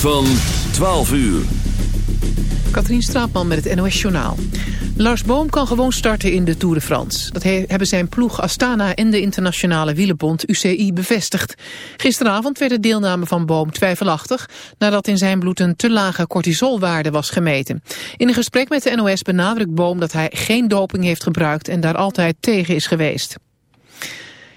van 12 uur. Katrien Straatman met het NOS Journaal. Lars Boom kan gewoon starten in de Tour de France. Dat hebben zijn ploeg Astana en de internationale wielenbond UCI bevestigd. Gisteravond werd de deelname van Boom twijfelachtig... nadat in zijn bloed een te lage cortisolwaarde was gemeten. In een gesprek met de NOS benadrukt Boom dat hij geen doping heeft gebruikt... en daar altijd tegen is geweest.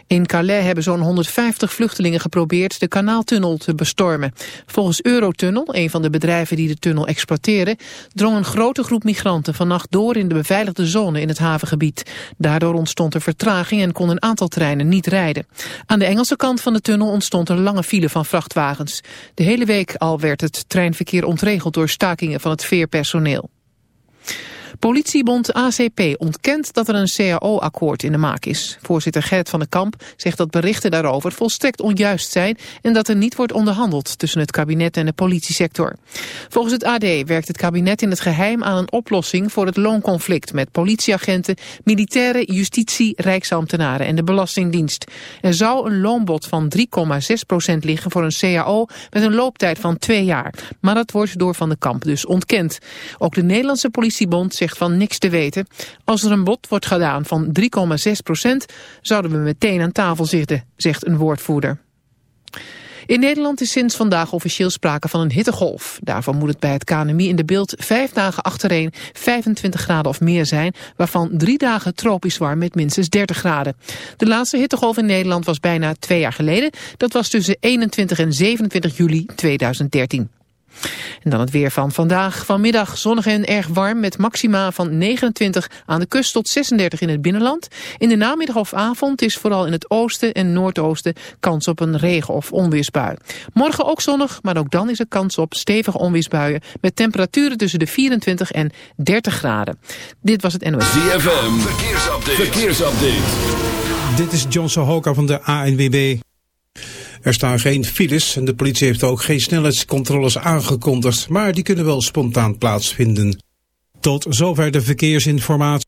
In Calais hebben zo'n 150 vluchtelingen geprobeerd de kanaaltunnel te bestormen. Volgens Eurotunnel, een van de bedrijven die de tunnel exploiteren, drong een grote groep migranten vannacht door in de beveiligde zone in het havengebied. Daardoor ontstond er vertraging en kon een aantal treinen niet rijden. Aan de Engelse kant van de tunnel ontstond een lange file van vrachtwagens. De hele week al werd het treinverkeer ontregeld door stakingen van het veerpersoneel. Politiebond ACP ontkent dat er een CAO-akkoord in de maak is. Voorzitter Gert van den Kamp zegt dat berichten daarover volstrekt onjuist zijn... en dat er niet wordt onderhandeld tussen het kabinet en de politiesector. Volgens het AD werkt het kabinet in het geheim aan een oplossing... voor het loonconflict met politieagenten, militairen, justitie, rijksambtenaren en de Belastingdienst. Er zou een loonbod van 3,6% liggen voor een CAO met een looptijd van twee jaar. Maar dat wordt door Van den Kamp dus ontkend. Ook de Nederlandse politiebond zegt van niks te weten. Als er een bod wordt gedaan van 3,6 procent, zouden we meteen aan tafel zitten, zegt een woordvoerder. In Nederland is sinds vandaag officieel sprake van een hittegolf. Daarvan moet het bij het KNMI in de beeld vijf dagen achtereen 25 graden of meer zijn, waarvan drie dagen tropisch warm met minstens 30 graden. De laatste hittegolf in Nederland was bijna twee jaar geleden. Dat was tussen 21 en 27 juli 2013. En dan het weer van vandaag. Vanmiddag zonnig en erg warm met maxima van 29 aan de kust tot 36 in het binnenland. In de namiddag of avond is vooral in het oosten en noordoosten kans op een regen- of onweersbui. Morgen ook zonnig, maar ook dan is er kans op stevige onweersbuien met temperaturen tussen de 24 en 30 graden. Dit was het NOS. ZFM, verkeersupdate. verkeersupdate. Dit is John Sohoka van de ANWB. Er staan geen files en de politie heeft ook geen snelheidscontroles aangekondigd, maar die kunnen wel spontaan plaatsvinden. Tot zover de verkeersinformatie.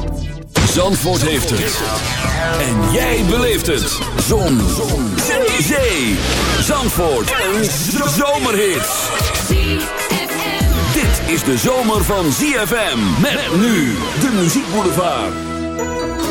Zandvoort heeft het. En jij beleeft het. Zon. Zon. Zee. Zandvoort. Een zomerhit. Dit is de zomer van ZFM. Met nu de muziekboulevard. Langzaam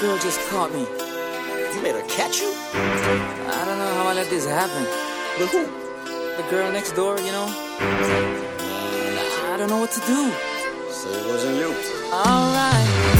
girl just caught me. You made her catch you? I don't know how I let this happen. But who? The girl next door, you know? I don't know what to do. So it wasn't you. Alright.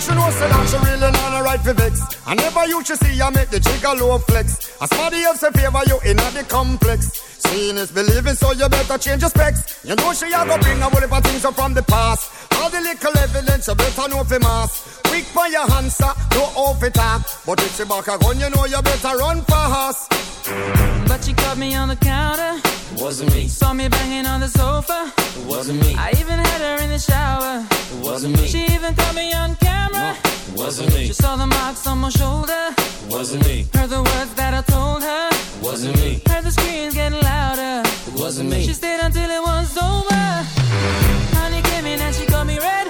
Sure know say that she really not a right for vex. I never you should see her make the jigger low flex. As somebody else in favor you in the complex. Seeing is believing, so you better change your specs. You know she a go bring a whole heap of things up from the past. All the little evidence you better know for mass. Quick for your answer, no off it talk. But if she back a gun, you know you better run fast. But she caught me on the counter. Wasn't me. Saw me banging on the sofa. Wasn't me. I even had her in the shower. Wasn't me. She even caught me on camera. Wasn't me. She saw the marks on my shoulder. Wasn't me. Heard the words that I told her. Wasn't me. Heard the screams getting louder. Wasn't me. She stayed until it was over. Honey came in and she got me red-handed,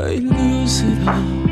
I lose it all.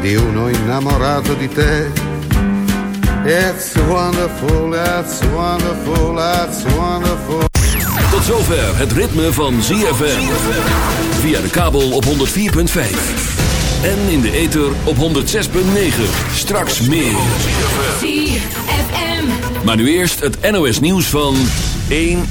di uno innamorato di te. It's wonderful, it's wonderful, it's wonderful. Tot zover het ritme van ZFM. Via de kabel op 104.5. En in de ether op 106.9. Straks meer. ZFM. Maar nu eerst het NOS nieuws van 1 uur.